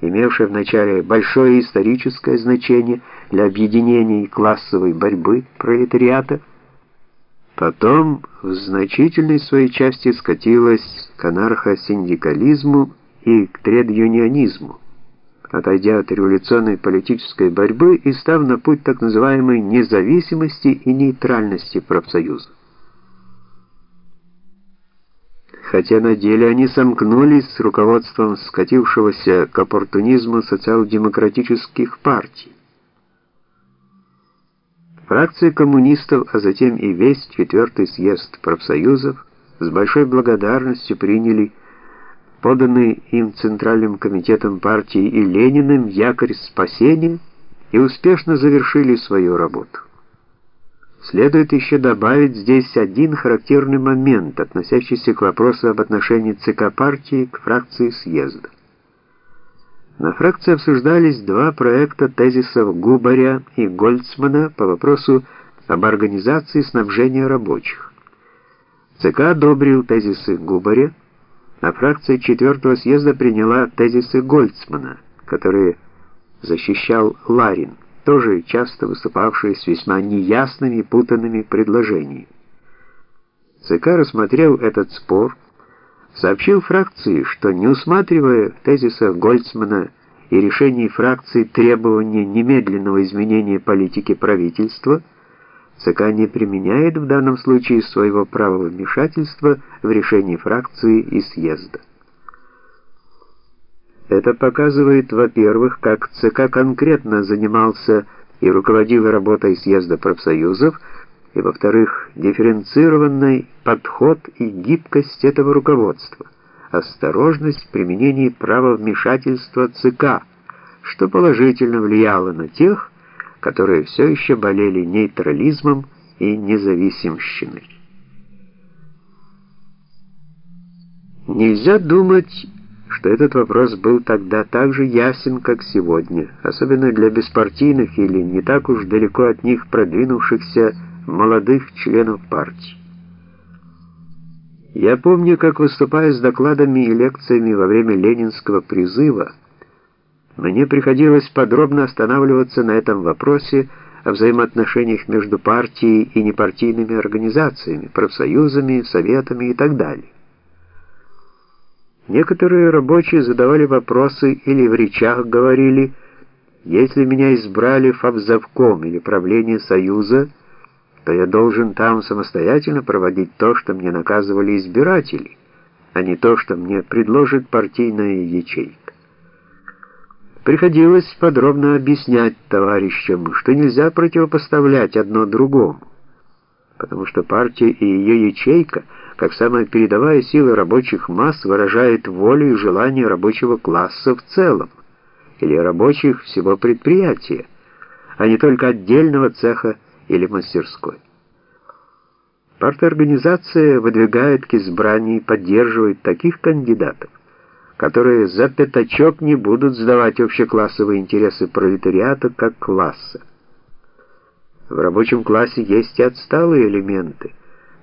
имевшее вначале большое историческое значение для объединения и классовой борьбы пролетариата, потом в значительной своей части скатилось к анархосиндикализму и к тред-юнионизму, отойдя от революционной политической борьбы и став на путь так называемой независимости и нейтральности профсоюза. Хотя на деле они сомкнулись с руководством скатившегося к оппортунизму социал-демократических партий. Фракция коммунистов, а затем и весь четвертый съезд профсоюзов с большой благодарностью приняли поданный им Центральным комитетом партии и Лениным якорь спасения и успешно завершили свою работу. Следует еще добавить здесь один характерный момент, относящийся к вопросу об отношении ЦК партии к фракции съезда. На фракции обсуждались два проекта тезисов Губаря и Гольцмана по вопросу об организации снабжения рабочих. ЦК одобрил тезисы Губаря, а фракция четвертого съезда приняла тезисы Гольцмана, которые защищал Ларин тоже часто выступавшие с весьма неясными путанными предложениями. ЦК рассмотрел этот спор, сообщил фракции, что не усматривая тезиса Гольцмана и решений фракции требования немедленного изменения политики правительства, ЦК не применяет в данном случае своего права вмешательства в решение фракции и съезда. Это показывает, во-первых, как ЦК конкретно занимался и руководил работой съезда профсоюзов, и, во-вторых, дифференцированный подход и гибкость этого руководства, осторожность в применении права вмешательства ЦК, что положительно влияло на тех, которые все еще болели нейтрализмом и независимщиной. Нельзя думать что этот вопрос был тогда так же ясен, как сегодня, особенно для беспартийных или не так уж далеко от них продвинувшихся молодых членов партии. Я помню, как выступая с докладами и лекциями во время ленинского призыва, мне приходилось подробно останавливаться на этом вопросе о взаимоотношениях между партией и непартийными организациями, профсоюзами, советами и так далее. Некоторые рабочие задавали вопросы или в речах говорили, если меня избрали фабзавком или правление Союза, то я должен там самостоятельно проводить то, что мне наказывали избиратели, а не то, что мне предложит партийная ячейка. Приходилось подробно объяснять товарищам, что нельзя противопоставлять одно другому, потому что партия и ее ячейка — как самая передовая сила рабочих масс выражает волю и желание рабочего класса в целом, или рабочих всего предприятия, а не только отдельного цеха или мастерской. Парторганизация выдвигает к избранию и поддерживает таких кандидатов, которые за пятачок не будут сдавать общеклассовые интересы пролетариата как класса. В рабочем классе есть и отсталые элементы,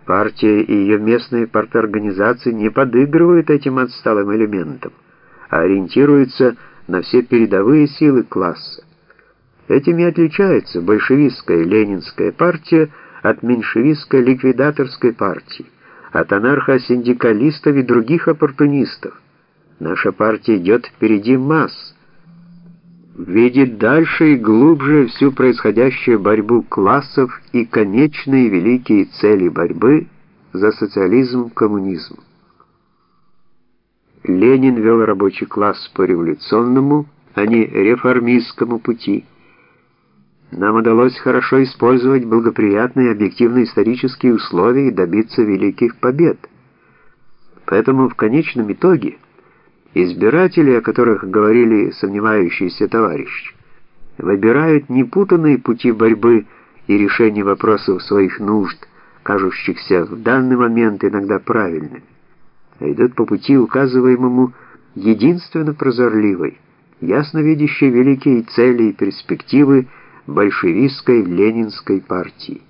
Партия и ее местные парторганизации не подыгрывают этим отсталым элементам, а ориентируются на все передовые силы класса. Этими отличается большевистская ленинская партия от меньшевистской ликвидаторской партии, от анархосиндикалистов и других оппортунистов. Наша партия идет впереди масс, видит дальше и глубже всю происходящую борьбу классов и конечные великие цели борьбы за социализм-коммунизм. Ленин вел рабочий класс по революционному, а не реформистскому пути. Нам удалось хорошо использовать благоприятные объективные исторические условия и добиться великих побед. Поэтому в конечном итоге Избиратели, о которых говорили сомневающиеся товарищи, выбирают непутанные пути борьбы и решения вопросов своих нужд, кажущихся в данный момент иногда правильными, а идут по пути, указываемому единственно прозорливой, ясно видящей великие цели и перспективы большевистской ленинской партии.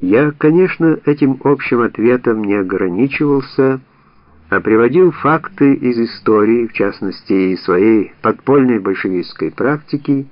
Я, конечно, этим общим ответом не ограничивался, а приводил факты из истории, в частности, из своей подпольной большевистской практики,